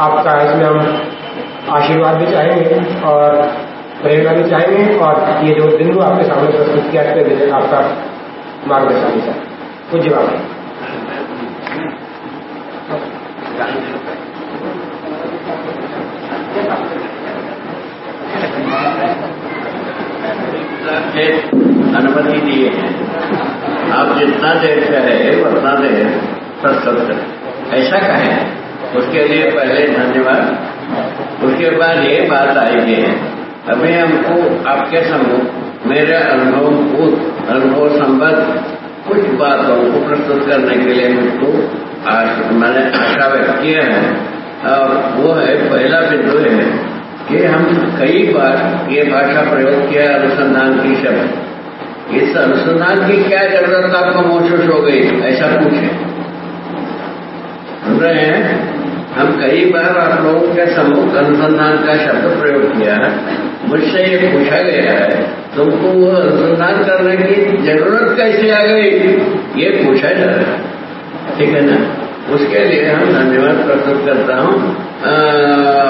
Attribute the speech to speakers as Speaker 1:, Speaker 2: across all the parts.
Speaker 1: आपका इसमें हम आशीर्वाद भी चाहेंगे और प्रेरणा भी चाहेंगे और ये जो बिंदु आपके सामने प्रस्तुत किया इसके आपका मार्गदर्शन भी चाहेंगे कुछ जवाब
Speaker 2: अनुमति दिए हैं। आप जितना देर चाहे उतना देर प्रस्तुत करें। ऐसा कहें उसके लिए पहले धन्यवाद। उसके बाद ये बात आई है, अभी हमको आपके समूह, मेरे अनुभव अनुभव संबंध, कुछ बातों को प्रस्तुत करने के लिए मुझको आज मैंने आशा व्यक्त किया है। और वो है, पहला बिंदु है कि हम कई बार ये भाषा प्रयोग किया अनुसंधान की शब्द। इस अनुसंधान की क्या ज़रूरत आपको महसूस हो गई? ऐसा पूछे। सुन रहे हैं हम कई बार आप लोगों के सम्मुख अनुसंधान का शब्द प्रयोग किया है। मुझसे ये पूछा गया है, तुमको वो अनुसंधान करने की ज़रूरत कैसे आ गई? ये पूछा जा रहा है। ठीक है ना? उसके लिए हम धन्यवाद प्रस्तुत करता हूँ।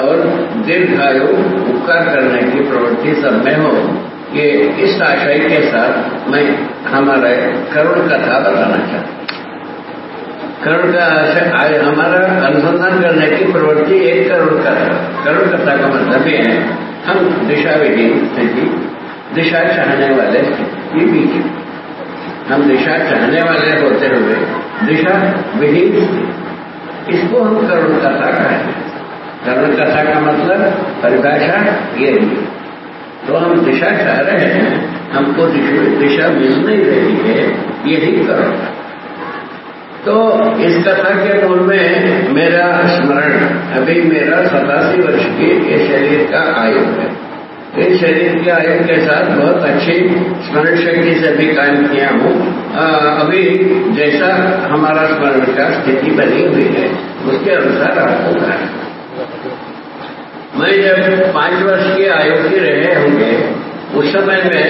Speaker 2: और दीर्घायु उपकार करने की प्रवृत्ति सब में हो। ये इस आशय के साथ मैं हमारे करुण कथा बताना चाहता करुण का हमारा अनुसंधान करने की प्रवृत्ति एक करुण कथा करुण कथा का मतलब ये है, हम दिशा विहीन स्थिति दिशा चाहने वाले स्थिति बीच हम दिशा चाहने वाले होते हुए, दिशा विहीन इसको हम करुण कथा कहें। करुण कथा का मतलब परिभाषा ये है। तो हम दिशा चाह रहे हैं, हमको दिशा मिल नहीं रही है, यही करुण तो इस कथा के मूल में मेरा स्मरण, अभी मेरा सतासी वर्ष की ये शरीर का आयु है। इस शरीर के आयु के साथ बहुत अच्छी स्मरण शक्ति से भी काम किया हूँ। अभी जैसा हमारा स्मरण का स्थिति बनी हुई है, उसके अनुसार आपको मैं जब पाँच वर्ष की आयु के रहे होंगे, उस समय में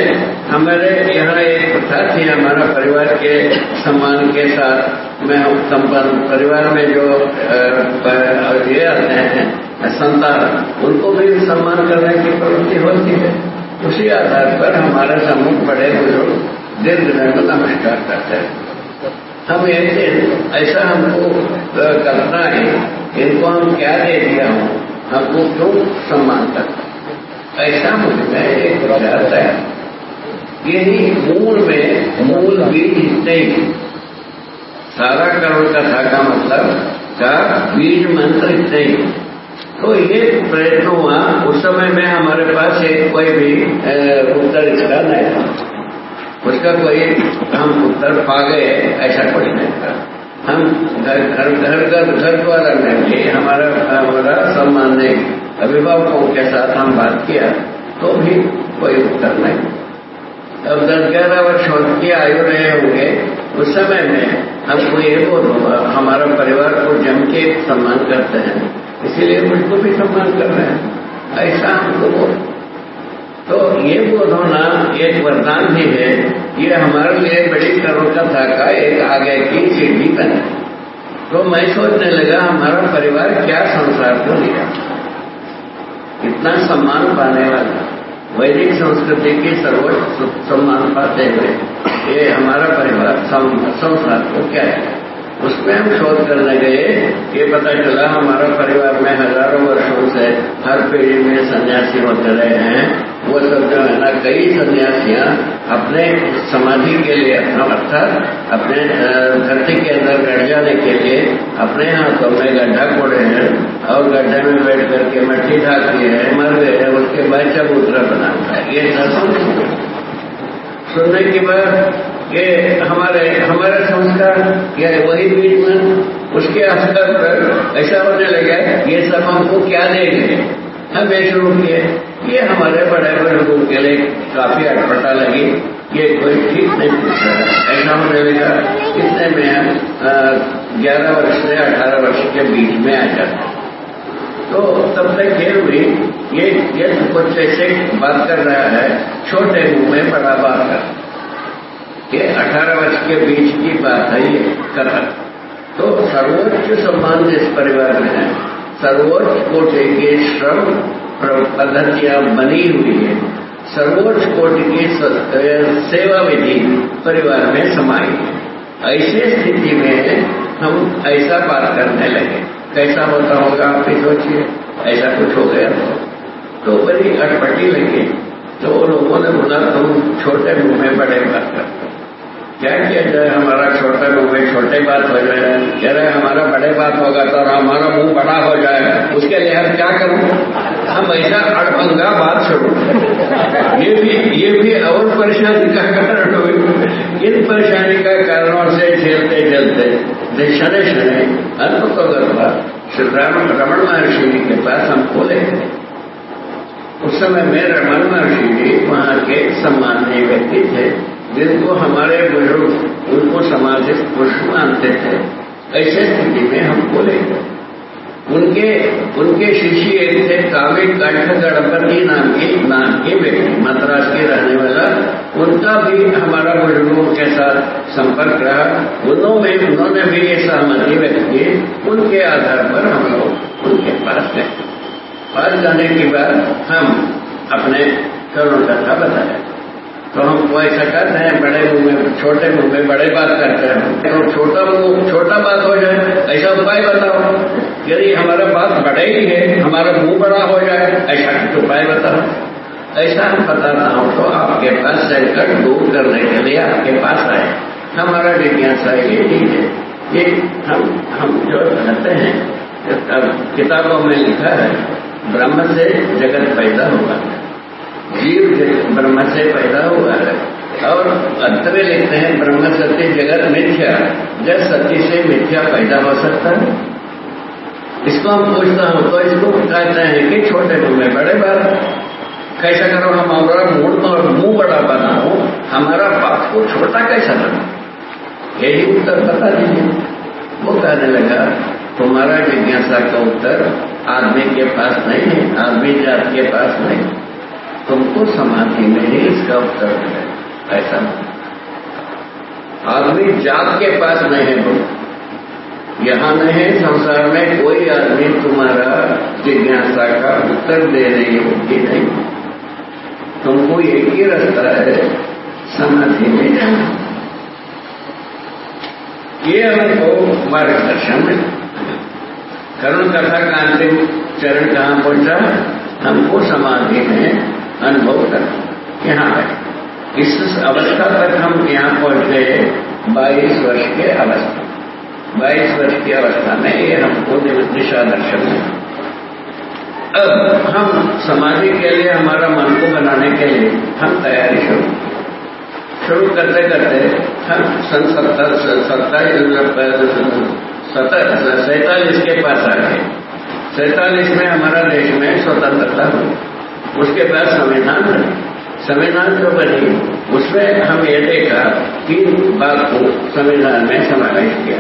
Speaker 2: हमारे यहाँ एक प्रथा थी, हमारा परिवार के सम्मान के साथ। में संपन्न परिवार में जो ये आते हैं संतान उनको भी सम्मान करने की प्रवृत्ति होती है। उसी आधार पर हमारे सम्मुख बड़े बुज़ुर्ग दीर्घ दिन को नमस्कार करते हैं। हम दिन ऐसा हमको करना है, इनको हम क्या दे दिया हूँ, हमको क्यों सम्मान करते ऐसा मुझमें एक विचार है। यही मूल में, मूल बीज नहीं सारा करोड़ कथा का मतलब का बीज मंत्र इतने ही। तो ये प्रयत्न हुआ। उस समय में हमारे पास एक कोई भी उत्तर इसका नहीं था। उसका कोई हम उत्तर पा गए, ऐसा कोई नहीं था। हम घर घर घर घर घर द्वारा नहीं हमारा हमारा सम्मान नहीं। अभिभावकों के साथ हम बात किया तो भी कोई उत्तर नहीं। अब दस ग्यारह वर्ष की आयु रहे होंगे, उस समय में हमको ये होगा, हमारा परिवार को जम के सम्मान करते हैं। इसीलिए मुझको भी सम्मान कर रहे हैं। ऐसा हमको बोल। तो ये बोध होना एक वरदान भी है, ये हमारे लिए बड़ी करोड़ कथा का एक आगे की सीढ़ी बने। तो मैं सोचने लगा, हमारा परिवार क्या संसार को लिया। इतना सम्मान पाने वाला। वैदिक संस्कृति की सर्वोच्च सम्मान पाते हुए ये हमारा परिवार संस्था को क्या है? उसमें हम शोध करने गए। ये पता चला, हमारा परिवार में हज़ारों वर्षों से हर पीढ़ी में सन्यासी होते रहे हैं। वो सब जो है ना, कई सन्यासियाँ अपने समाधि के लिए, अपना अर्थात अपने धरती के अंदर गढ़ जाने के लिए अपने हाथों में गड्ढा खोड़े हैं और गड्ढे में बैठ करके मट्टी ढाक दिए हैं, मर गए हैं, उसके बाद चबूतरा बना है। ये दसों सुनने के बाद ये हमारे हमारे संस्कार, या वही बीच में उसके स्तर पर ऐसा होने लगा, ये सब हमको क्या देंगे? हम ये शुरू किए। ये हमारे बड़े बुज़ुर्गों के लिए काफ़ी अटपटा लगी। ये कोई ठीक नहीं पूछ रहा ऐसा होने लगा, इतने में ग्यारह वर्ष से अठारह वर्ष के बीच में आ जाते। तो तब तक ये हुई, ये ये कुछ ऐसे बात कर रहा है, छोटे मुँह में बड़ा बात कर ये अठारह वर्ष के बीच की बात है ये कर तो सर्वोच्च सम्मान जिस परिवार में है सर्वोच्च कोटि के श्रम पद्धतियाँ बनी हुई है सर्वोच्च कोटि की सेवा विधि परिवार में समाई है। ऐसी स्थिति में हम ऐसा बात करने लगे। कैसा होता होगा आप भी सोचिए। ऐसा कुछ हो गया तो, तो बड़ी अटपटी लगी। तो लोगों ने बोला तुम छोटे मुँह में बड़े बात करते क्या किया जाए हमारा छोटा मुँह में छोटे बात हो जाए? रहे हमारा बड़े बात होगा तो हमारा मुँह बड़ा हो जाए। उसके लिए हम क्या करूँ? हम ऐसा अड़भंगा बात छोड़ो। ये भी ये भी और परेशानी का कारण हुई। इन परेशानी का कारणों से झेलते झेलते शनि शनि अल्प तो गरबा श्री रमण महर्षि जी के पास हम बोले। उस समय में रमन महर्षि जी वहाँ के सम्माननीय व्यक्ति थे। जिनको हमारे बुज़ुर्ग उनको समाज पुरुष मानते थे ऐसे स्थिति में हम बोले। उनके उनके शिष्य एक थे काविक कंठ गणपति नाम के नाम के व्यक्ति मद्रास के रहने वाला, उनका भी हमारा बुज़ुर्गों के साथ संपर्क रहा। उन्होंने उन्होंने भी ये सहमति व्यक्त की, उनके आधार पर हम लोग उनके पास गए। पास जाने के बाद हम अपने करुण कथा बताया तो हम वो ऐसा करते हैं, बड़े मुँह में, छोटे मुँह में, बड़े बात करते हैं। तो छोटा मुँह, छोटा बात हो जाए, ऐसा उपाय बताओ। यदि हमारा बात बड़े ही है, हमारा मुँह बड़ा हो जाए, ऐसा कुछ उपाय बताओ। ऐसा हम बताता हूँ तो आपके पास संकट दूर करने के लिए आपके पास आए। हमारा जिज्ञासा ये ही है ये हम हम जो कहते हैं, किताबों में लिखा है, ब्रह्म से जगत पैदा हुआ है जीव ब्रह्म से पैदा हुआ है। और अंत में लिखते हैं, ब्रह्म सत्य जगत मिथ्या। जब सत्य से मिथ्या पैदा हो सकता है। इसको हम पूछता हूँ तो इसको कहते हैं कि छोटे मुँह में बड़े बात। कैसा करो हम हमारा मूड तो मुँह बड़ा बनाओ, हमारा बात को छोटा कैसा बना यही उत्तर बता दीजिए। वो कहने लगा, तुम्हारा जिज्ञासा का उत्तर आदमी के पास नहीं है, आदमी जात के पास नहीं तुमको समाधि में ही इसका उत्तर मिले ऐसा। आदमी जात के पास नहीं है यहाँ नहीं, संसार में कोई आदमी तुम्हारा जिज्ञासा का उत्तर देने योग्य नहीं। तुमको एक ही रास्ता है, समाधि में जाना। ये हमको मार्गदर्शन में करुण कथा का अंतिम चरण कहाँ पहुँचा? हमको समाधि में अनुभव कर। यहाँ है इस अवस्था तक हम यहाँ पहुँचे बाईस वर्ष के अवस्था। बाईस वर्ष की अवस्था में ये हमको दिशा दर्शन है अब हम समाधि के लिए, हमारा मन को बनाने के लिए हम तैयारी शुरू शुरू करते करते हम सन सत्तर सत्ताईस सैतालीस के पास आ गए। सैतालीस में हमारा देश में स्वतंत्रता हुई। उसके बाद संविधान बनी संविधान जो बनी उसमें हम ये देखा तीन बात को संविधान में समावेश किया।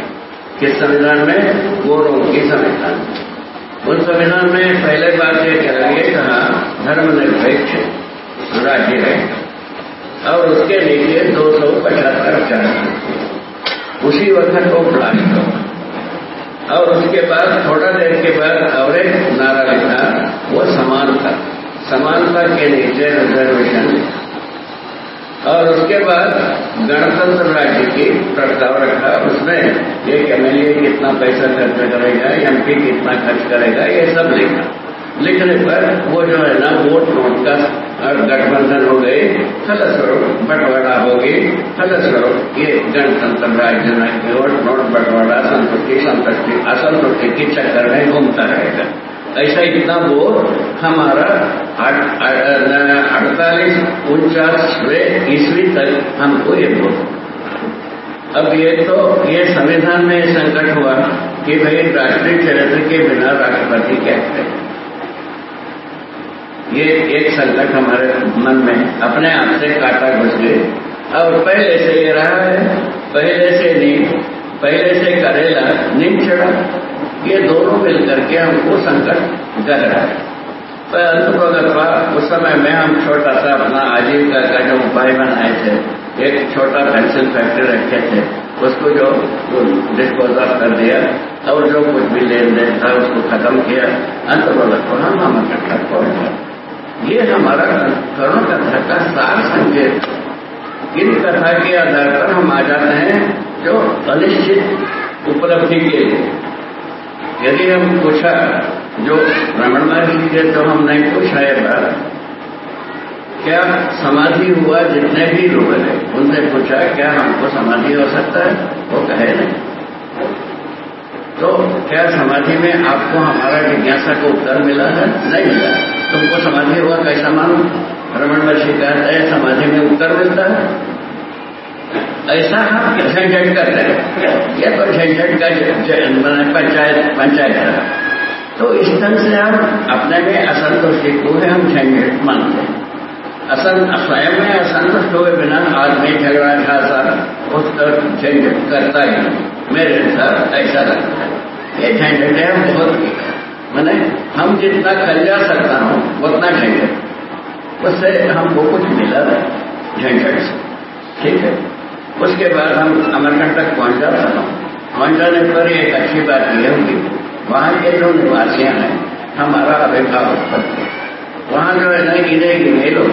Speaker 2: किस संविधान में? गोरों की संविधान। उस संविधान में पहले बात ये कहा धर्मनिरपेक्ष राज्य है। और उसके नीचे दो सौ पचहत्तर चार उसी वक्त वो ब्लास्ट और उसके बाद, थोड़ा देर के बाद, और एक नारा लिखा, वो समानता समानता के नीचे रिजर्वेशन और उसके बाद गणतंत्र राज्य की प्रस्ताव रखा। उसमें एक एमएलए कितना पैसा खर्च करेगा एमपी कितना खर्च करेगा, ये सब लिखा। लिखने पर वो जो है ना, वोट नोट का गठबंधन हो गए, फलस्वरूप बंटवारा हो गई फलस्वरूप ये गणतंत्र राज्य में वोट नोट, बंटवारा, संतुष्टि संतुष्टि, असंतुष्टि के चक्कर में घूमता रहेगा। ऐसा इतना वो हमारा अड़तालीस उनचासवें ईस्वी तक हमको ये बोल। अब ये तो ये संविधान में संकट हुआ कि भाई राष्ट्रीय चरित्र के बिना राष्ट्रपति क्या करें ये एक संकट हमारे मन में अपने आप से काटा घुस गए और पहले से ये रहा है, पहले से नीम पहले से करेला नीम चढ़ा। ये दोनों मिलकर के हमको संकट कर रहा है। अगर उस समय में हम छोटा सा अपना आजीविका का जो उपाय बनाए थे, एक छोटा पेंसिल फैक्ट्री रखे थे, उसको जो डिस्पोज ऑफ़ कर दिया और जो कुछ भी लेन देन था, उसको खत्म किया। अंत तो हम हम इकट्ठा पहुँच ये हमारा करुण कथा का सार संकेत इन कथा के आधार पर हम आ जाते हैं जो अनिश्चित उपलब्धि के लिए। यदि हम पूछा जो रमण महर्षि के तो हम नहीं पूछा क्या समाधि हुआ जितने भी लोग हैं? उनसे पूछा, क्या हमको समाधि हो सकता है? वो कहे नहीं। तो क्या समाधि में आपको हमारा जिज्ञासा को उत्तर मिला है? नहीं मिला। तुमको समाधि हुआ कैसा मानो रमन महर्षि कहते हैं, समाधि में उत्तर मिलता है। ऐसा हम झंझट कर रहे हैं? ये तो झंझट का पंचायत पंचायत है। तो इस ढंग से हम अपने में असंतुष्टि को है हम झंझट मानते हैं। असन स्वयं में असंतुष्ट हुए बिना आज आदमी झगड़ा झांसा उस झंझट करता ही मेरे अनुसार ऐसा लगता है। ये झंझट है बहुत मैंने, हम जितना कर जा सकता हूँ, उतना झंझट उससे हमको कुछ मिला है झंझट से ठीक है? उसके बाद हम अमरकंटक पहुँच जाता हूँ। पहुँच जाने पर एक अच्छी बात यह होगी। वहाँ के जो निवासियाँ हैं। हमारा अभिभावक वहाँ जो है ना गिने गिने लोग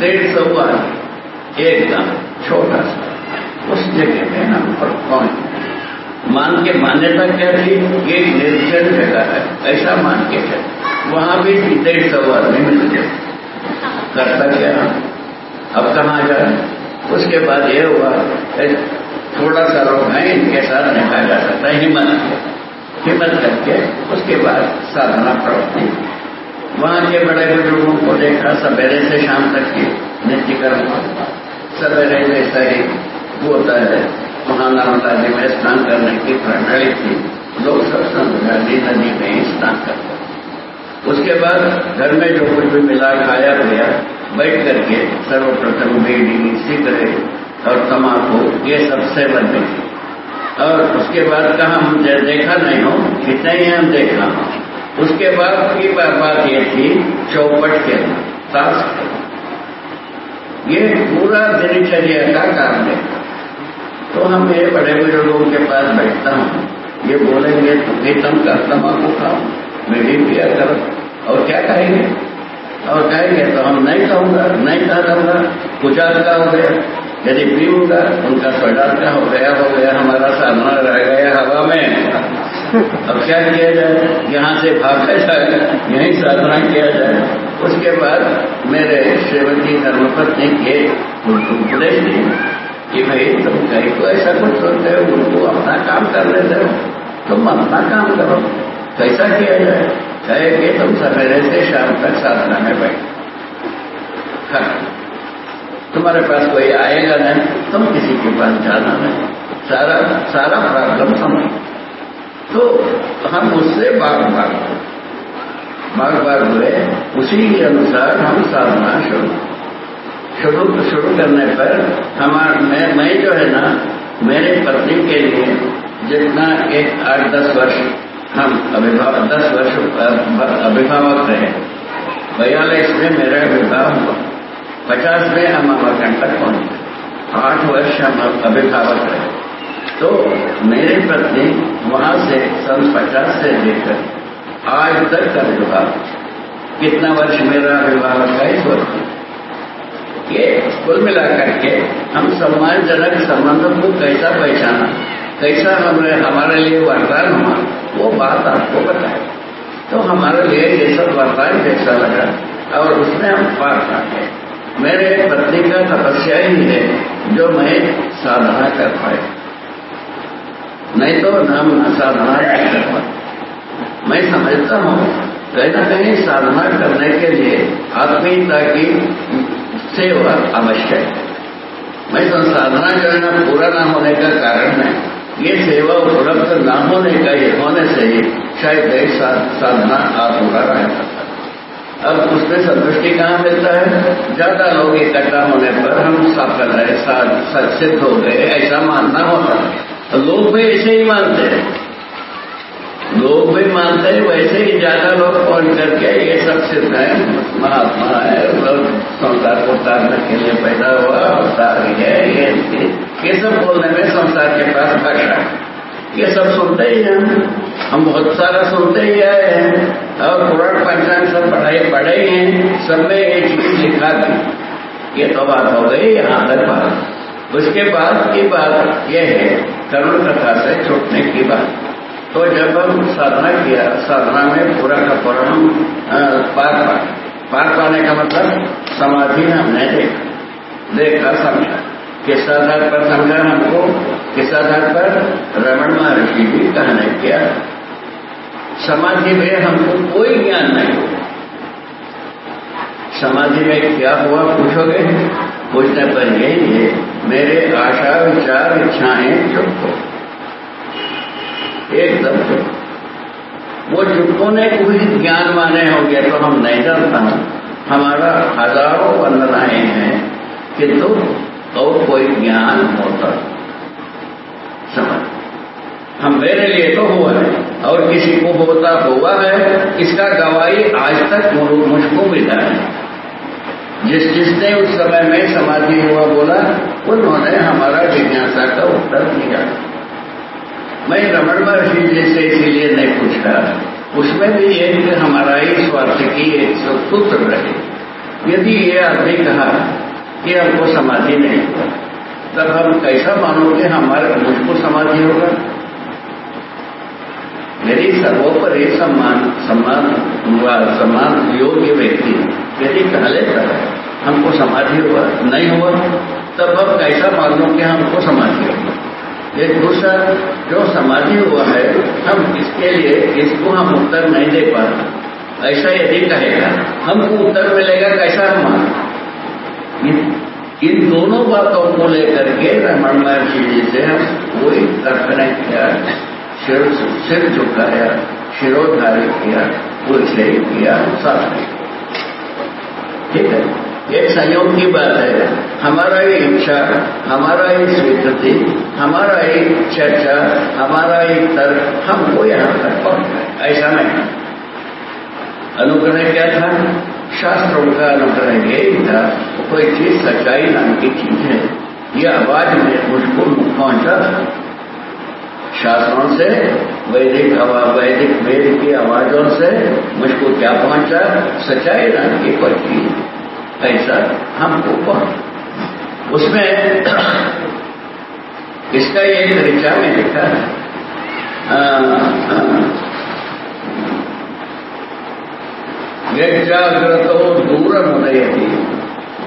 Speaker 2: डेढ़ सौ बार एकदम छोटा सा। उस जगह पे हम पर पहुँच मान के मान्यता क्या थी? ये निर्जन जगह है, ऐसा मान के थे वहाँ भी डेढ़ सौ आदमी मिल गए। करता क्या? अब कहाँ जाए? उसके बाद ये हुआ थोड़ा सा लोग हैं, इनके साथ निभा जा सकता है, हिम्मत हिम्मत करके उसके बाद साधना प्रवृत्ति वहाँ के बड़े बुज़ुर्गों को देखा, सवेरे से शाम तक की नित्य कर्म सवेरे जैसा ही होता है वहाँ नर्मदा जी में स्नान करने की प्रणाली थी। लोग सब नदी नदी में ही स्नान करते उसके बाद घर में जो कुछ भी मिला, खाया, पिया, बैठ करके सर्वप्रथम बीड़ी सिगरेट और तमाकू ये सब सेवन में थी। और उसके बाद कहा, हम देखा नहीं हो, कितने ही हम देखा हो? उसके बाद की बात ये थी, चौपट के ताश ये पूरा दिनचर्या का काम है। तो हम ये बड़े बुज़ुर्गों के पास बैठता हूँ। ये बोलेंगे तो भी तुम का तम्बाकू खाओ बीड़ी पिया करो। और क्या कहेंगे? और कहेंगे तो हम नहीं कहूँगा, नहीं कहा कहूँगा कुचाल का हो गया। यदि पीऊँगा उनका स्वर्डार का हो गया? हो गया हमारा सामना रह गया हवा में। अब क्या किया जाए? यहाँ से भागा जाए, यहीं साधना किया जाए। उसके बाद मेरे श्रीमती धर्मपत्नी के उपदेश दिए कि भाई, तुम कहीं को ऐसा कुछ सोचते हो, उनको अपना काम कर लेते हो। तुम अपना काम करो। कैसा किया जाए। कहे कि तुम सवेरे से शाम तक साधना में बैठ। तुम्हारे पास कोई आएगा नहीं तुम किसी के पास जाना नहीं सारा सारा प्रॉब्लम समझ तो हम उससे बाग बाग बाग बाग हुए, उसी के अनुसार हम साधना शुरू। शुरू शुरू करने पर हमार, मैं मैं जो है ना, मेरे पत्नी के लिए जितना एक आठ दस वर्ष हम अभिभावक दस वर्ष अभिभावक रहे। बयालीस में मेरा विवाह हुआ। पचास में हम अमरकंटक पहुँचे आठ वर्ष हम अभिभावक रहे। तो मेरी पत्नी वहाँ से सन पचास से लेकर आज तक का विवाह कितना वर्ष मेरा विवाह इक्कीस वर्ष? ये कुल मिलाकर के हम सम्मानजनक संबंधों को कैसा पहचाना, कैसा हमारे हमारे लिए वरदान हुआ, वो बात आपको बताए तो हमारे लिए ये सब वरदान जैसा लगा? और उसमें हम पार पाते मेरे पत्नी का तपस्या ही है जो मैं साधना कर पाए नहीं तो नाम साधना नहीं कर पाते मैं समझता हूँ, कहीं ना कहीं साधना करने के लिए आत्मीयता की सेवा आवश्यक है। मैं तो साधना करना पूरा ना होने का कारण है। ये सेवा उपलब्ध न होने का ये होने से ही शायद साधना अधूरा रह सकता अब उसमें संतुष्टि कहाँ मिलता है? ज़्यादा लोग इकट्ठा होने पर हम सफल है सिद्ध हो गए ऐसा मानना होता है। तो लोग भी ऐसे ही मानते हैं। लोग भी मानते हैं, वैसे ही ज़्यादा लोग पहुँच करके ये सब सिद्ध है। महात्मा है मतलब संसार को तारने के लिए पैदा हुआ और अवतार है, ये ये सब बोलने में संसार के पास भाषा ये सब सुनते ही हैं। हम बहुत सारा सुनते ही आए हैं। और पुराण पंचांग सब पढ़ाई पढ़े ही हैं। सब में ये चीज़ लिखा गई ये तो बात हो गई यहाँ तक बात। उसके बाद की बात यह है करुण कथा से छूटने की बात। तो जब हम साधना किया, साधना में पूरा का पूरा हम पार पा पार पाने का मतलब समाधि में हमने देखा। देखा, समझा। किस आधार पर समझा हमको किस आधार पर रमण महर्षि भी कहने किया? समाधि में हमको कोई ज्ञान नहीं हो। समाधि में क्या हुआ पूछोगे? पूछने पर यही है, मेरे आशा विचार इच्छाएँ चुप हो। एकदम चुप। वो चुप होने को ही ज्ञान माने होंगे तो हम नहीं जानता। हमारा हज़ारों वंदनाएँ हैं किंतु और कोई ज्ञान होता समझ। हम मेरे लिए तो हुआ है, और किसी को होता हुआ है, इसका गवाही आज तक मुझको मिला है। जिस जिसने उस समय में समाधि हुआ बोला, उन्होंने हमारा जिज्ञासा का उत्तर दिया। मैं रमण महर्षि जी से इसीलिए नहीं पूछा उसमें भी एक हमारा ही स्वार्थ की एक सूत्र रहे। यदि ये आदमी कहा कि हमको समाधि नहीं तब हम कैसा मानोगे हमारे मुझको समाधि होगा? यदि सर्वोपरि सम्मान सम्मान हुआ, सम्मान योग्य व्यक्ति, यदि कह लेता हमको समाधि हुआ, नहीं हुआ, तब हम कैसा मान लो कि हमको समाधि होगा? एक दूसरा, जो समाधि हुआ है, हम इसके लिए इसको हम उत्तर नहीं दे पाते? ऐसा यदि कहेगा, हमको उत्तर मिलेगा कैसा हम इन दोनों बातों को लेकर के रमण महर्षि जी से हम कोई तर्क नहीं। किया सिर सिर झुकाया, शिरोधारी किया उसे किया साथ नहीं। ठीक है? ये संयोग की बात है। हमारा ही इच्छा, हमारा ही स्वीकृति, हमारा ही चर्चा, हमारा ही तर्क, हमको यहाँ तक पहुँच ऐसा नहीं। अनुग्रह क्या था? शास्त्रों का अनुग्रह यही था, कोई चीज़ सच्चाई नाम की चीज़ है। ये आवाज़ में मुझको पहुँचा शास्त्रों से, वैदिक वैदिक वेद की आवाजों से मुझको क्या पहुँचा? सच्चाई नाम की कोई चीज़। ऐसा हमको पहुँच। उसमें इसका एक ऋचा में लिखा है यज्ञाग्रतो दूरमुदयति।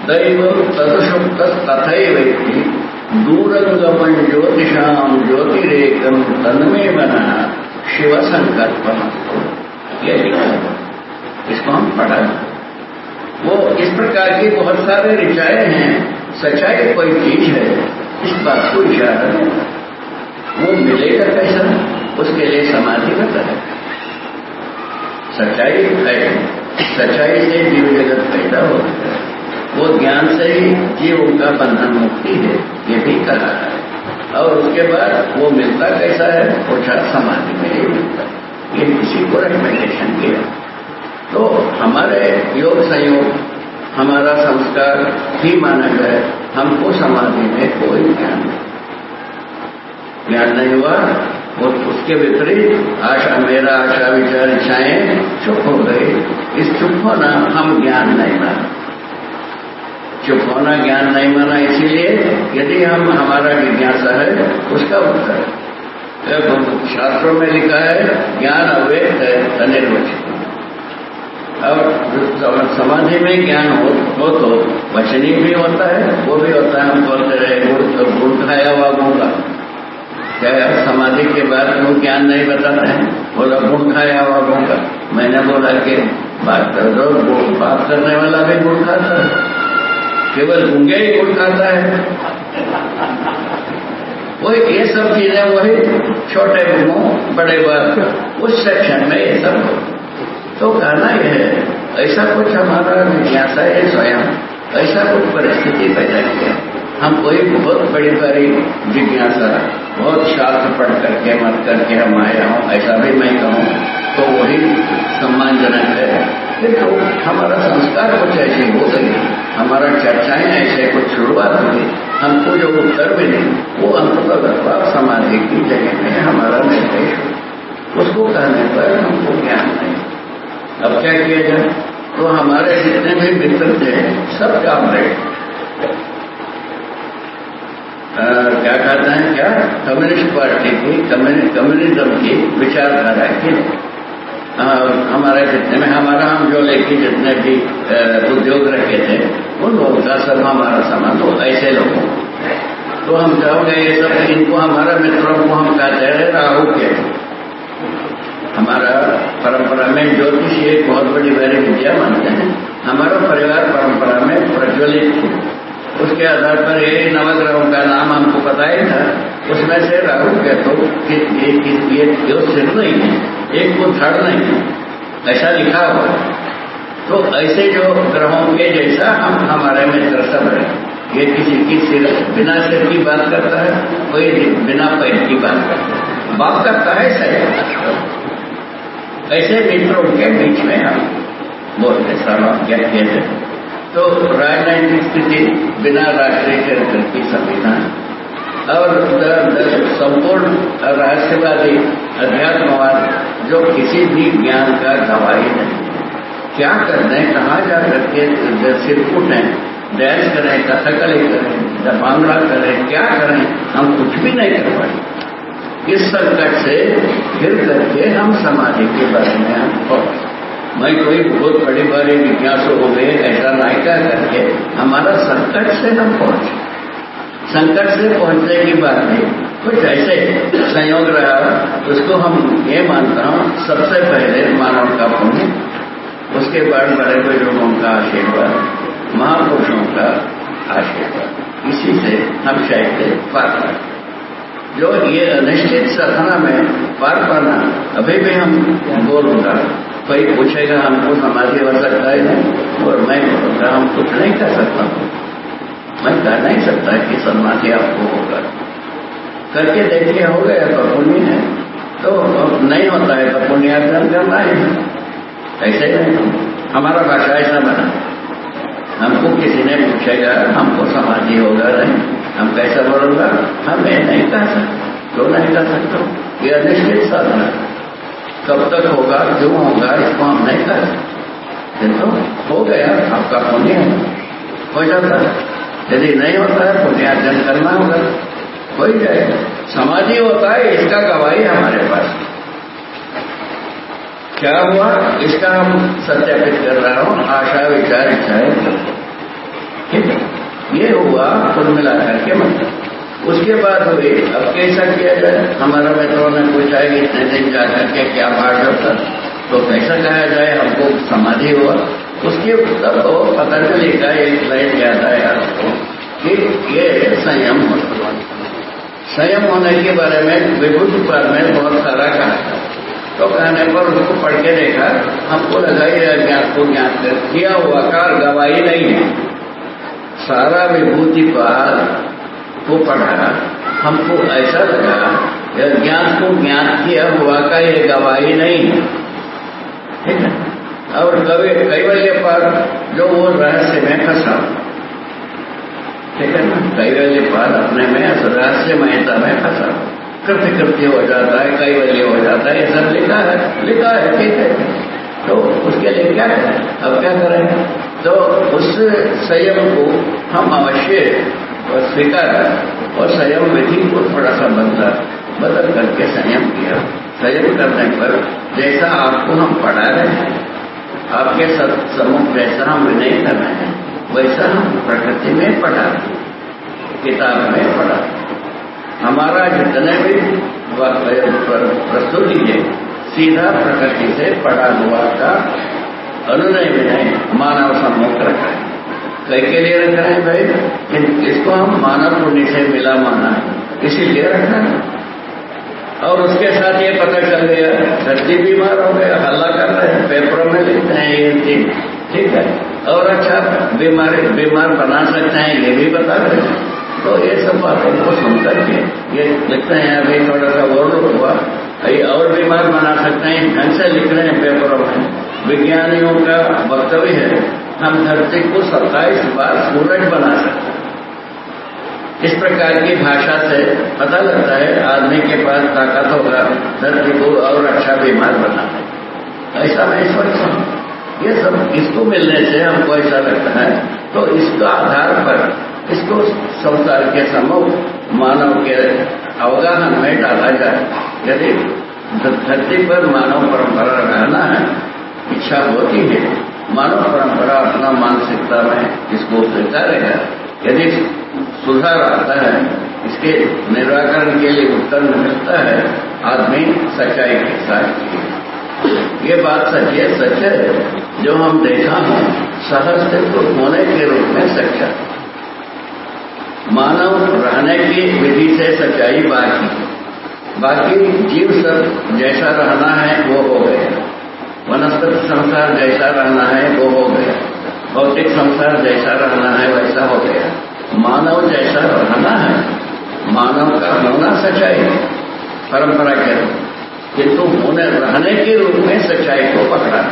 Speaker 2: दैव तदुषुप्त तथैवेति। दूरंगमन ज्योतिषाम ज्योतिरेकम तन्मे बना शिव संकल्प ये इसको हम पढ़ा वो इस प्रकार की बहुत सारे ऋचाएँ हैं। सच्चाई कोई चीज़ है, इस बात को इशारा है वो मिलेगा कैसा? उसके लिए समाधि होता है सच्चाई है। सच्चाई से जीव जगत पैदा होता है। वो ज्ञान से ही जीव का बंधन मुक्ति है, ये भी कहा है। और उसके बाद वो मिलता कैसा है? पूछा समाधि में ही मिलता है। ये किसी को रिकमेंडेशन किया। तो हमारे योग संयोग, हमारा संस्कार ही माना जाए हमको समाधि में कोई ज्ञान नहीं। ज्ञान नहीं हुआ और उसके विपरीत आशा मेरा आशा विचार इच्छाएँ चुप हो गई। इस चुप होना हम ज्ञान नहीं माना चुप होना ज्ञान नहीं माना इसीलिए यदि हम हमारा जिज्ञासा है उसका उत्तर शास्त्रों में लिखा है ज्ञान अवैध है अनिर्वचित। और समाधि में ज्ञान हो, हो तो वचनी भी होता है वो भी होता है हम बोलते रहे गुड़ खाया हुआ गुड़ समाधि के बाद वो ज्ञान नहीं बताते हैं? बोला गुड़ खाया हुआ गुड़ मैंने बोला कि, बात कर दो बात करने वाला भी गुड़ खाता है। केवल गुंगे ही गुड़ खाता है। वो ये सब चीज़ें वही छोटे गुणों, बड़े बात, उस सेक्शन में ये सब। तो कहना यह है, ऐसा कुछ हमारा जिज्ञासा है स्वयं, ऐसा कुछ परिस्थिति पैदा किया। हम कोई बहुत बड़ी बड़ी जिज्ञासा, बहुत शास्त्र पढ़ करके, मत करके हम आए हों, ऐसा भी मैं कहूँ तो वही सम्मानजनक है। तो हमारा संस्कार कुछ ऐसे हो गई हमारा चर्चाएँ ऐसे कुछ शुरुआत हुई, हमको जो उत्तर मिले, वो अंतर्गत समाधि की जगह में हमारा निर्देश उसको कहने पर हमको ज्ञान नहीं। अब क्या किया जाए? तो हमारे जितने भी मित्र थे, सब काम रहे। क्या कहते हैं, क्या? कम्युनिस्ट पार्टी की कम्युनिज्म की विचारधारा की। हमारे जितने में, हमारा हम जो लेके जितने भी उद्योग रखे थे उन लोगों का सब हमारा सामान तो ऐसे लोगों। तो हम चाहोगे ये सब इनको, हमारा मित्रों को हम कहते रहे राहु के। हमारा परंपरा में ज्योतिष एक बहुत बड़ी बड़ी विद्या मानते हैं। हमारा परिवार परंपरा में प्रज्वलित थी उसके आधार पर ये नवग्रहों का नाम हमको पता ही था। उसमें से राहु के तो ये, ये सिर नहीं है एक को धड़ नहीं है ऐसा लिखा हुआ तो ऐसे जो ग्रहों के जैसा हम हमारे मित्र सब रहे ये किसी की सिर बिना सिर की बात करता है कोई बिना पैर की बात करता है। बात करता है। सही ऐसे मित्रों के बीच में हम बोलते क्या कहते तो राजनैतिक स्थिति बिना राष्ट्रीय चरित्र की संविधान और संपूर्ण रहस्यवादी, अध्यात्मवाद जो किसी भी ज्ञान का गवाही नहीं। क्या करना, कहाँ जा करके सिर फूटें डैश करें, कथकली करें बांगड़ा करें, क्या करें, हम कुछ भी नहीं कर पाए इस संकट से फिर करके हम समाधि के बारे में हम पहुँच मैं कोई बहुत बड़ी बड़ी जिज्ञासु हो गए, ऐसा नायिका करके हमारा संकट से हम पहुँचे। संकट से पहुँचने की बात नहीं, कुछ ऐसे संयोग रहा, उसको हम ये मानता हूँ, सबसे पहले मानव का पुण्य, उसके बाद बड़े बुज़ुर्गों का आशीर्वाद, महापुरुषों का आशीर्वाद। इसी से हम शायद पार पाए जो ये अनिश्चित साधना में पार पाना, अभी भी हम बोल बोलूँगा कोई पूछेगा, हमको समाधि हो सकता है? और मैं बोलूँगा, हम कुछ नहीं कर सकता। मैं कह नहीं सकता कि समाधि आपको होगा। करके देखिए, हो गया तो पुण्य है। तो नहीं होता है तो पुण्यार्जन करना है। ऐसे नहीं। हमारा भाषा ऐसा बना। हमको किसी ने पूछेगा, हमको समाधि होगा नहीं। हम कैसा बोलूँगा हम ये नहीं कह सकता, क्यों नहीं कह सकता ये अनिश्चित साधना है। कब तक होगा क्यों होगा, इसको हम नहीं कर तो हो गया, आपका पुण्य है। हो जाता है। यदि नहीं होता है, पुण्यार्जन करना होगा। हो ही जाएगा। समाधि होता है, इसका गवाही हमारे पास। क्या हुआ? इसका हम सत्यापित कर रहा हूँ। आशा, विचार, इच्छाएँ। ठीक है। ये हुआ कुल मिलाकर के मतलब उसके बाद हुए, अब कैसा किया जाए? हमारा मित्रों ने पूछा कि इतने दिन जाकर के क्या पाठ होता तो कैसा कहा जाए, हमको समाधि हुआ। उसके तब तो पतंजलि का एक लाइन याद आया आपको। कि ये संयम होता संयम होने के बारे में विभूति पर में बहुत सारा कहा। तो कहने पर उसको पढ़ के देखा, हमको लगा ये अज्ञात को ज्ञान किया हुआ कार गवाही नहीं है। सारा विभूति पर को पढ़ा, हमको ऐसा लगा ज्ञान को ज्ञान किया हुआ का ये गवाही नहीं। है ठीक है? और कवि कैवल्य पर जो वो रहस्य में फंसा। ठीक है ना? कैवल्य पर अपने में रहस्य महता में फंसा। कृत्य कृत्य हो जाता है कैवल्य हो जाता है, ये सब लिखा है लिखा है, ठीक है। तो उसके लिए क्या करें अब क्या करें? तो उस संयम को हम अवश्य स्वीकार और संयम विधि को थोड़ा सा बदला, बदल करके संयम किया। संयम करने पर जैसा आपको हम पढ़ा रहे हैं, आपके सम्मुख जैसा हम विनय कर रहे हैं, वैसा हम प्रकृति में पढ़ा किताब में पढ़ा हमारा जितने भी प्रस्तुति है, सीधा प्रकृति से पढ़ा हुआ का अनुनय विनय मानव सम्मुख रखा है कई के लिए रख हैं भाई इसको हम मानव पुण्य से मिला माना है इसीलिए रखना है और उसके साथ ये पता चल गया धरती बीमार हो गया हल्ला कर रहे हैं पेपरों में लिखते हैं ये चीज़ ठीक है और अच्छा बीमारी बीमार बना सकते हैं ये भी बता रहे हैं तो ये सब बातों को सुनकर के ये लिखते हैं अभी थोड़ा सा और हुआ और बीमार बना सकते हैं ढंग से लिख रहे हैं पेपरों में विज्ञानियों का वक्तव्य है, हम धरती को सत्ताईस बार सूरज बना सकते इस प्रकार की भाषा से पता लगता है, आदमी के पास ताकत होगा, धरती को और अच्छा बीमार बना ऐसा मैं सोचता हूँ ये सब इसको मिलने से हमको ऐसा लगता है। तो इसका आधार पर, इसको संसार के समूह, मानव के अवगाहन में डाला जाए। यदि धरती पर मानव परंपरा रहना है इच्छा होती है। मानव परंपरा अपना मानसिकता में इसको स्वीकारेगा यदि सुधार आता है, इसके निराकरण के लिए उत्तर मिलता है, आदमी सच्चाई के साथ ये बात सच है सच है। जो हम देखा हूँ सहस्तित्व होने के रूप में सच्चा मानव रहने की विधि से सच्चाई बाकी बाकी जीव सब जैसा रहना है, वो हो गया। वनस्पति संसार जैसा रहना है, वो हो गया। भौतिक संसार जैसा रहना है, वैसा हो गया। मानव जैसा रहना है। मानव का होना सच्चाई है। परंपरा के रूप किंतु होने, रहने के रूप में सच्चाई को पकड़ा।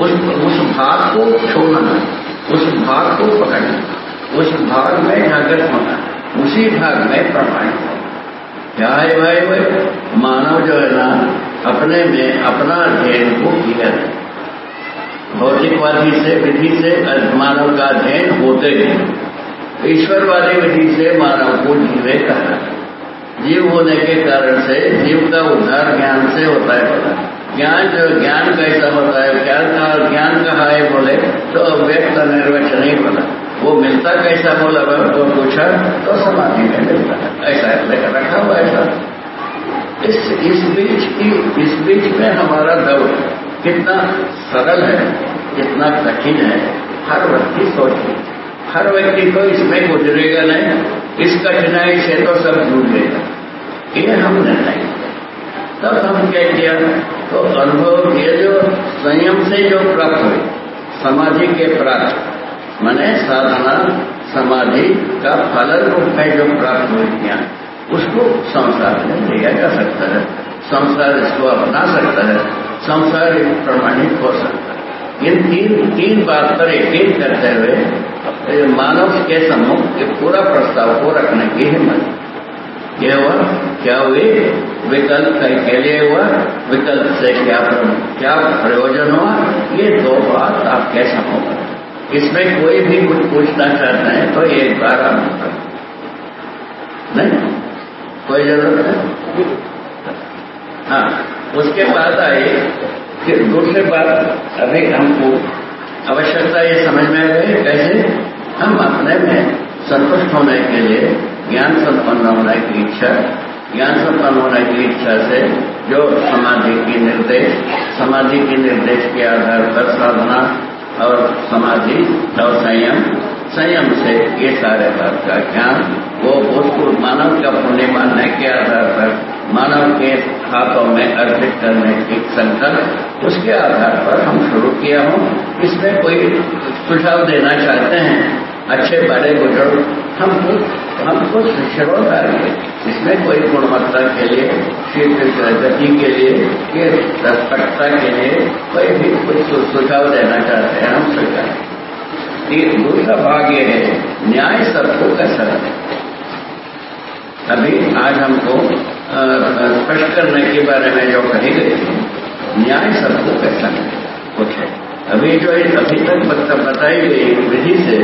Speaker 2: उस उस भाग को छोड़ना उस भाग को पकड़ना उस भाग में जागृत होना उसी भाग में प्रमाणित होना क्या है भाई भाई, मानव जो है ना, अपने में अपना अध्ययन को किया है भौतिकवादी से, विधि से मानव का अध्ययन होते ही। ईश्वरवादी विधि से मानव को जीवे करना जीव होने के कारण से, जीव का उद्धार ज्ञान से होता है। ज्ञान जो ज्ञान कैसा होता है? ज्ञान का, ज्ञान कहा है बोले? तो व्यक्त निर्वचन ही बोला। वो मिलता कैसा बोला वो पूछा तो समाधि में मिलता है। ऐसा रखा हुआ ऐसा इस इस बीच की, इस बीच में हमारा दौर कितना सरल है, कितना कठिन है, हर व्यक्ति सोच हर व्यक्ति को इसमें गुजरेगा नहीं, इस कठिनाई से तो सब जूझेगा। ये हम निर्णय तब हम क्या किया? तो अनुभव ये जो, संयम से जो प्राप्त हुई समाधि के प्राप्त। मैंने साधना, समाधि का फलन रूप में जो प्राप्त हुई ज्ञान उसको संसार में लिया जा सकता है। संसार इसको अपना सकता है। संसार प्रमाणित हो सकता है। इन तीन तीन बात पर यकीन करते हुए मानव के सम्मुख पूरा प्रस्ताव को रखने की हिम्मत। हुआ, क्या हुई? विकल्प के लिए हुआ। विकल्प से क्या क्या प्रयोजन हुआ? ये दो बात आपके समूह इसमें कोई भी कुछ पूछना चाहते हैं तो एक बार आप नहीं? कोई ज़रूरत है? हाँ उसके बाद आए कि दूसरी बात, अभी हमको आवश्यकता ये समझ में आ गई कैसे हम अपने में संतुष्ट होने के लिए ज्ञान संपन्न होने की इच्छा, ज्ञान संपन्न होने की इच्छा से जो समाधि की निर्देश, समाधि की निर्देश के आधार पर साधना और समाधि और संयम संयम से ये सारे बात का ज्ञान, वो उसको मानव का पूर्णिमा न के आधार पर मानव के हाथों में अर्पित करने की संकल्प, उसके आधार पर हम शुरू किया हूँ। इसमें कोई सुझाव देना चाहते हैं? अच्छे, बड़े, बुज़ुर्ग हमको हमको शिरोधार है इसमें कोई गुणवत्ता के लिए गति के लिए, कि के लिए कोई भी कुछ सुझाव देना चाहते हैं, हम स्वीकार एक दूसरा भाग ये है, न्याय सबको का है अभी आज हमको स्पष्ट करने के बारे में जो कही गई न्याय सबको कैसा है कुछ है। अभी जो अभी तक बताई गई विधि से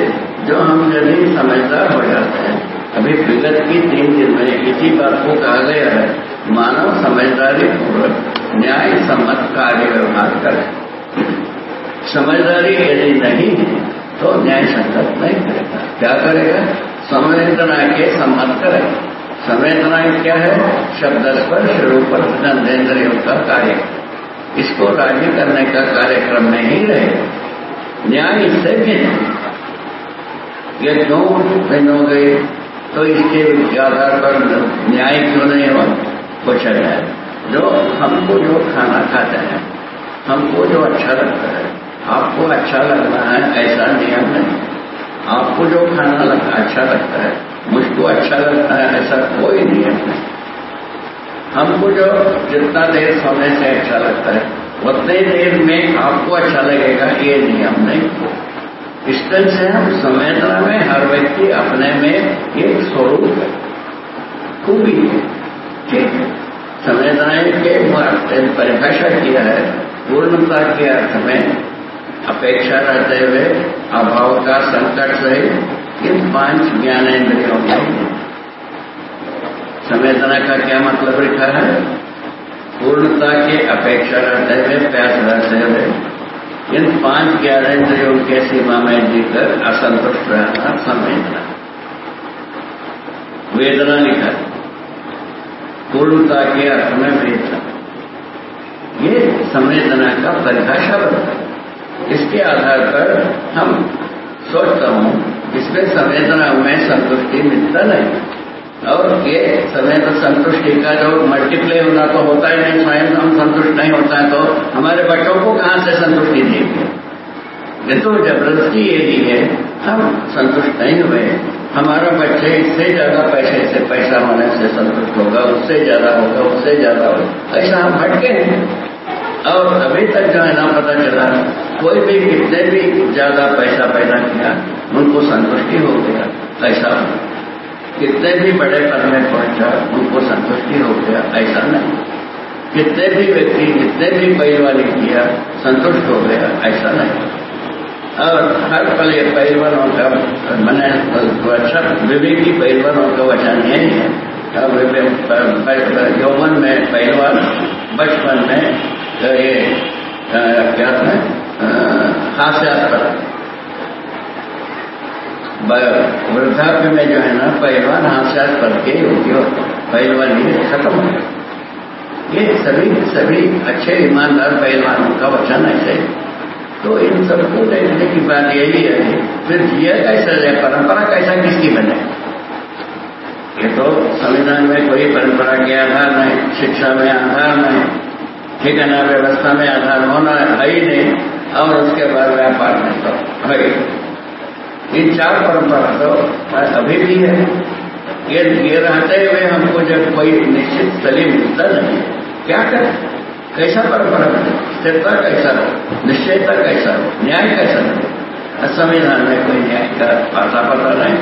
Speaker 2: जो हम यदि समझदार हो जाते हैं, अभी विगत की तीन दिन में इसी बात को कहा गया है। मानव समझदारी पूर्वक न्याय सम्मत कार्य व्यवहार करें। समझदारी यदि नहीं है तो न्याय संगत नहीं करेगा। क्या करेगा? संवेदना के सम्मत करेगा संवेदना क्या है? शब्द स्पर्श रूप गंधेन्द्रियों का कार्य। इसको राज़ी करने का कार्यक्रम में ही। रहे न्याय इससे भी ये क्यों भिन्न हो गए? तो इसके आधार पर न्याय क्यों नहीं हुआ? पूछा जाए। जो हमको जो खाना खाते हैं, हमको जो अच्छा लगता है, आपको अच्छा लगना है, ऐसा नियम नहीं। आपको जो खाना लगता अच्छा लगता है, मुझको अच्छा लगता है, ऐसा कोई नियम नहीं। हमको जो जितना देर सोने से अच्छा लगता है, उतने देर में आपको अच्छा लगेगा ये नियम नहीं। इस तरह से हम संवेदना में हर व्यक्ति अपने में एक स्वरूप है। खूबी है ठीक है। संवेदनाएँ के परिभाषा किया है, पूर्णता के अर्थ में अपेक्षा रहते हुए, अभाव का संकट सहित इन पाँच ज्ञानेन्द्रियों में संवेदना का क्या मतलब लिखा है? पूर्णता के अपेक्षा रहते हुए, प्यास रहते हुए। इन पाँच ज्ञानेन्द्रियों के सीमा में जीकर असंतुष्ट रहना संवेदना। वेदना लिखा पूर्णता के अर्थ में वेदना। ये संवेदना का परिभाषा बनता है। इसके आधार पर हम सोचता हूँ, इसमें संवेदना में संतुष्टि मिलता नहीं। और ये समय तो संतुष्टि का जो मल्टीप्ले होना तो होता ही नहीं, स्वयं हम संतुष्ट नहीं होता तो हमारे बच्चों को कहाँ से संतुष्टि देंगे ये तो ज़बरदस्ती यही है, हम संतुष्ट नहीं हुए। हमारा बच्चे इससे ज़्यादा पैसे से पैसा होने से संतुष्ट होगा, उससे ज़्यादा होगा, उससे ज़्यादा होगा। ऐसा हम हटके हैं। और अभी तक जो है ना पता चला, कोई भी कितने भी ज़्यादा पैसा पैदा किया, उनको संतुष्टि हो गया ऐसा कितने भी बड़े पद में पहुँचा उनको संतुष्टि हो गया, ऐसा नहीं। कितने भी व्यक्ति, जितने भी पहलवानी किया, संतुष्ट हो गया, ऐसा नहीं। और हर पल ये पहलवानों का मैंने अच्छा विवेकी पहलवानों का वचन यही है। यौवन में पहलवान बचपन में ये क्या था हास्यास्पद। वृद्धाप्य में जो है ना पहलवान हास्यास्पद के योग्य। पहलवान ही खत्म हो ये सभी सभी अच्छे ईमानदार पहलवानों का वचन ऐसे। तो इन सबको देखने की बात यही है फिर जिया कैसा है, परंपरा कैसा, किसकी बने? ये तो संविधान में कोई परंपरा के आधार नहीं, शिक्षा में आधार नहीं ठीक है ना व्यवस्था में आधार होना है ही नहीं, और उसके बाद व्यापार में तो है। इन चार परंपरा तो अभी भी है। ये ये रहते हुए हमको जब कोई निश्चित स्थली मिलता नहीं क्या करें? कैसा परंपरा स्थिरता कैसा हो? निश्चयता कैसा हो? न्याय कैसा हो? संविधान में कोई न्याय का पाता पता नहीं,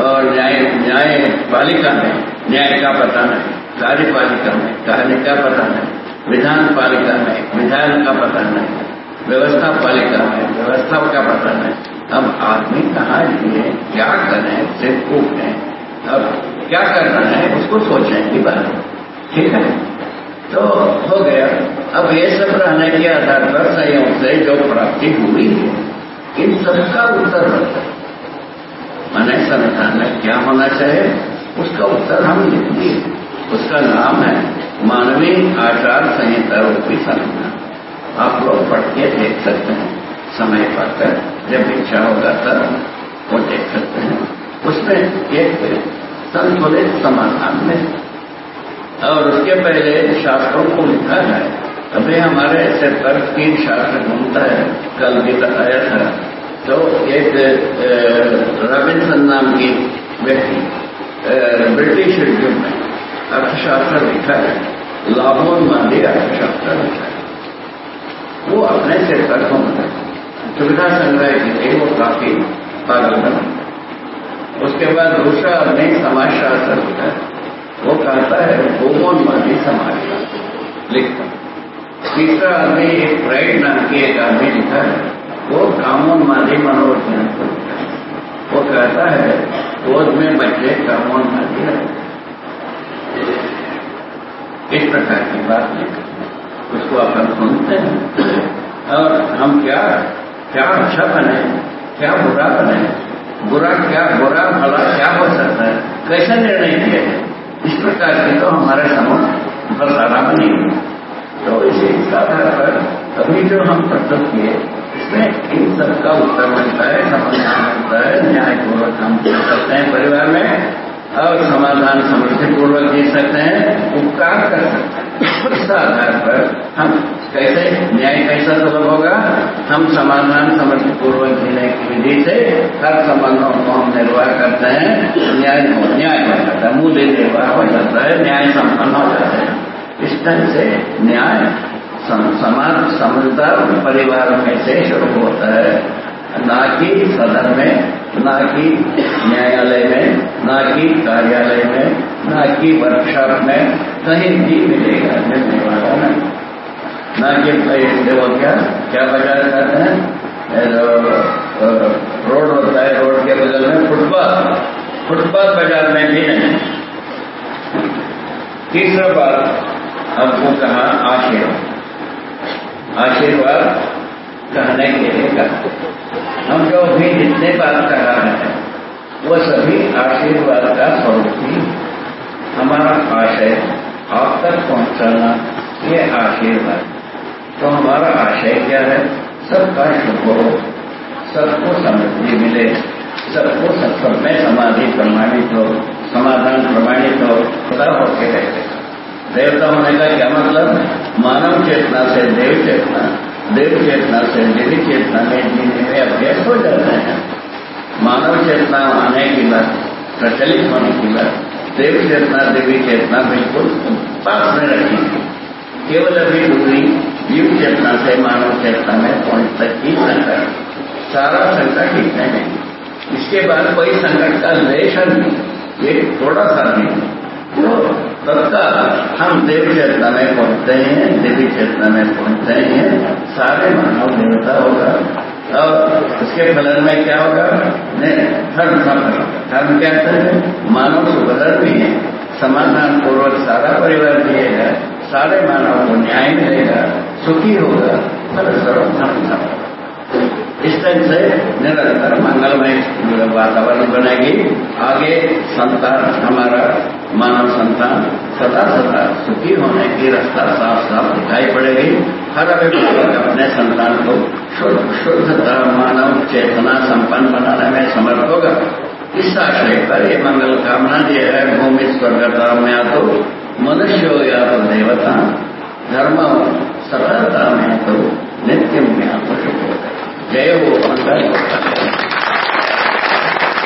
Speaker 2: और न्याय न्याय पालिका में न्याय का पता नहीं कार्यपालिका में कार्य का पता नहीं, विधान पालिका में विधान का पता नहीं। व्यवस्था पालिका है व्यवस्था का पता है। अब आदमी कहाँ लिए क्या करें सिर्फ़ उठें अब क्या करना है, उसको सोचने की बात ठीक है? तो हो गया। अब ये सब रहने के आधार पर संयोग से जो प्राप्ति हुई है, इन सबका उत्तर बनता है मैंने संविधान में क्या होना चाहिए, उसका उत्तर हम लिख दिए उसका नाम है मानवीय आचार संहिता रूपी संविधान आप लोग पढ़ के देख सकते हैं। समय पाकर जब इच्छा होगा तब वो देख सकते हैं। उसमें एक संतुलित समाधान में। और उसके पहले शास्त्रों को लिखा है। अभी हमारे ऐसे पर तीन शास्त्र घूमता है। कल भी बताया था। तो एक रॉबिन्सन नाम की व्यक्ति ब्रिटिश रिव्यू में अर्थशास्त्र लिखा है। लाभोन्मादी अर्थशास्त्र लिखा है। वो अपने सिर पर घूमता है सुविधा संग्रह लिए वो काफ़ी बना उसके बाद दूसरा अपने समाजशास्त्र होता है। वो कहता है भूमोन्मादी समाजशास्त्र। लिखता तीसरा आदमी, एक प्राइड नाम की एक आदमी लिखा है। वो कामोन्मादी मनोविज्ञान को वो कहता है, गोद में बच्चे कामोन्मादी है। इस प्रकार की बात नहीं उसको अपन सुनते हैं। और हम क्या क्या अच्छा बने, क्या बुरा बने, बुरा क्या, बुरा, भला क्या हो सकता है? कैसे निर्णय किया है इस प्रकार की तो हमारे समझ बसारा बनी तो इसी आधार पर अभी जो हम प्रस्तुत किए, इसमें इन सबका उत्तर मिलता है समाधान मिलता है न्यायपूर्वक हम कर सकते हैं परिवार में। और समाधान समृद्धिपूर्वक जी सकते हैं, उपकार कर सकते हैं। इस आधार पर हम कैसे न्याय कैसा सुलभ होगा? हम समाधान समृद्धिपूर्वक जीने की विधि से हर संबंधों को हम निर्वाह करते हैं। न्याय हो न्याय हो जाता है। मूल्य निर्वाह हो जाता है। न्याय संपन्न हो जाता है। इस ढंग से न्याय समाज समझदार परिवार में से शुरू होता है। ना कि सदन में ना कि न्यायालय में, ना कि कार्यालय में, ना कि वर्कशॉप में कहीं भी मिलेगा, मिलने वाला नहीं। ना कि देखो क्या क्या बाज़ार कहते हैं? रोड होता है, रोड के बगल में फुटपाथ। फुटपाथ बाज़ार में भी नहीं। तीसरा बात हमको कहा आशीर्वाद। आशीर्वाद कहने के लिए कहा हम जो भी जितने बात कर रहे हैं वो सभी आशीर्वाद का स्वरूप ही हमारा आशय आप तक पहुंचाना, ये आशीर्वाद। तो हमारा आशय क्या है? सबका शुभ हो, सबको समृद्धि मिले, सबको सब में समाधि प्रमाणित हो, समाधान प्रमाणित हो। सदा होके रहते देवता होने का क्या मतलब? मानव चेतना से देव चेतना। देव चेतना से देवी चेतना में जीने में अभ्यस्त हो जाते हैं मानव चेतना आने की बात प्रचलित होने की बात देव चेतना देवी चेतना बिल्कुल पास में रखी। थी केवल अभी दूरी जीव चेतना से मानव चेतना में पहुँच तक ही संकट सारा संकट इतने में इसके बाद कोई संकट का लेशन ये थोड़ा सा नहीं। तो तत्काल हम देव चेतना में पहुँचते हैं, देवी चेतना में पहुँचते हैं, सारे मानव देवता होगा। और उसके फलन में क्या होगा? धर्म संपन्न धर्म क्या हैं? मानव सुभधर भी है। समाधान पूर्वक सारा परिवार जिएगा, सारे मानव को न्याय मिलेगा, सुखी होगा। पर सर्व धर्म संपन्न इस तरह से निरंतर मंगलमय वातावरण बनेगी आगे संतान हमारा मानव संतान सदा सदा सुखी होने की रास्ता साफ़ साफ़ दिखाई पड़ेगी हर अभिभावक अपने संतान को शुद्ध शुद्धता मानव चेतना संपन्न बनाने में समर्थ होगा इस आशय पर ये मंगल कामना दिया है भूमि स्वर्गता में या तो मनुष्य हो या तो देवता धर्म सफलता में तो नित्य में तो me ya roƙon